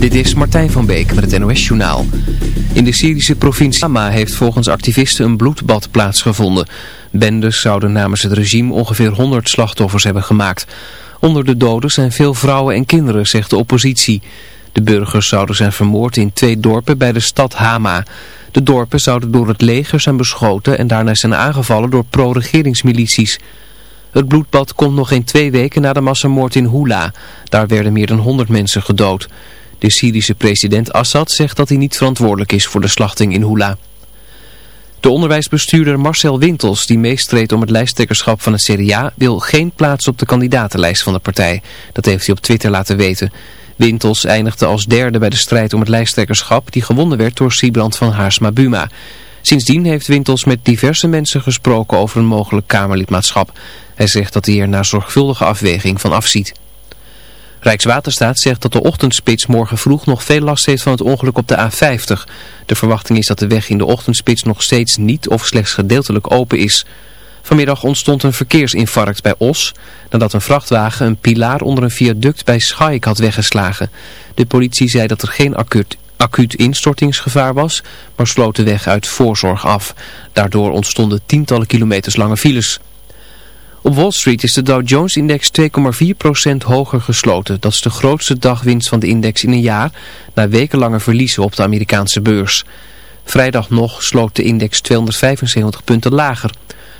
Dit is Martijn van Beek met het NOS Journaal. In de Syrische provincie Hama heeft volgens activisten een bloedbad plaatsgevonden. Bendes zouden namens het regime ongeveer 100 slachtoffers hebben gemaakt. Onder de doden zijn veel vrouwen en kinderen, zegt de oppositie. De burgers zouden zijn vermoord in twee dorpen bij de stad Hama. De dorpen zouden door het leger zijn beschoten en daarna zijn aangevallen door pro-regeringsmilities. Het bloedbad komt nog geen twee weken na de massamoord in Hula. Daar werden meer dan 100 mensen gedood. De Syrische president Assad zegt dat hij niet verantwoordelijk is voor de slachting in Hula. De onderwijsbestuurder Marcel Wintels, die meestreed om het lijsttrekkerschap van het CDA, wil geen plaats op de kandidatenlijst van de partij. Dat heeft hij op Twitter laten weten. Wintels eindigde als derde bij de strijd om het lijsttrekkerschap, die gewonnen werd door Siebrand van Haarsma Buma. Sindsdien heeft Wintels met diverse mensen gesproken over een mogelijk Kamerlidmaatschap. Hij zegt dat hij er na zorgvuldige afweging van afziet. Rijkswaterstaat zegt dat de ochtendspits morgen vroeg nog veel last heeft van het ongeluk op de A50. De verwachting is dat de weg in de ochtendspits nog steeds niet of slechts gedeeltelijk open is. Vanmiddag ontstond een verkeersinfarct bij Os, nadat een vrachtwagen een pilaar onder een viaduct bij Schaik had weggeslagen. De politie zei dat er geen acuut, instortingsgevaar was, maar sloot de weg uit voorzorg af. Daardoor ontstonden tientallen kilometers lange files. Op Wall Street is de Dow Jones-index 2,4% hoger gesloten. Dat is de grootste dagwinst van de index in een jaar, na wekenlange verliezen op de Amerikaanse beurs. Vrijdag nog sloot de index 275 punten lager.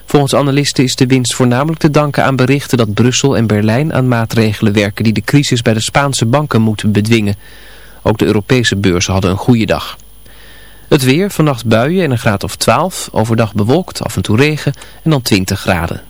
Volgens analisten is de winst voornamelijk te danken aan berichten dat Brussel en Berlijn aan maatregelen werken die de crisis bij de Spaanse banken moeten bedwingen. Ook de Europese beurzen hadden een goede dag. Het weer, vannacht buien en een graad of 12, overdag bewolkt, af en toe regen en dan 20 graden.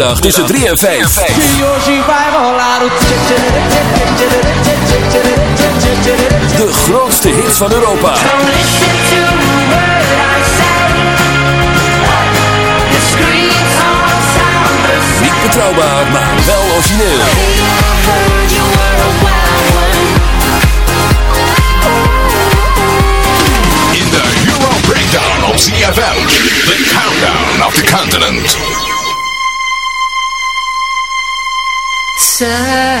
tchê tchê tchê tchê De grootste hits van Europa. Niet betrouwbaar, maar wel origineel.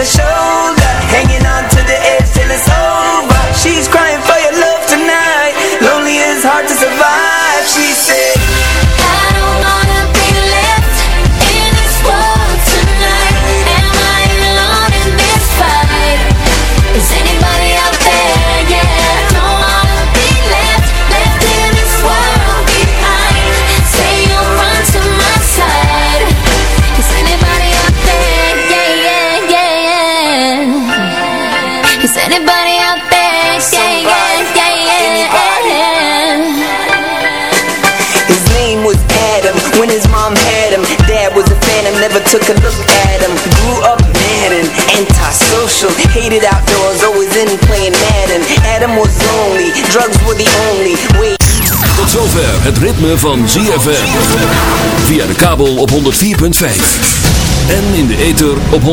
the shoulder. Took a look at him. Grew up mad and antisocial, hated outdoors, always in playing Madden. Adam was lonely, drugs were the only way. Tot zover het ritme van ZFM. Via de kabel op 104.5. En in de ether op 106.9.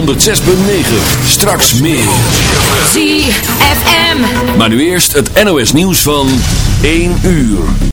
Straks meer. ZFM. Maar nu eerst het NOS nieuws van 1 uur.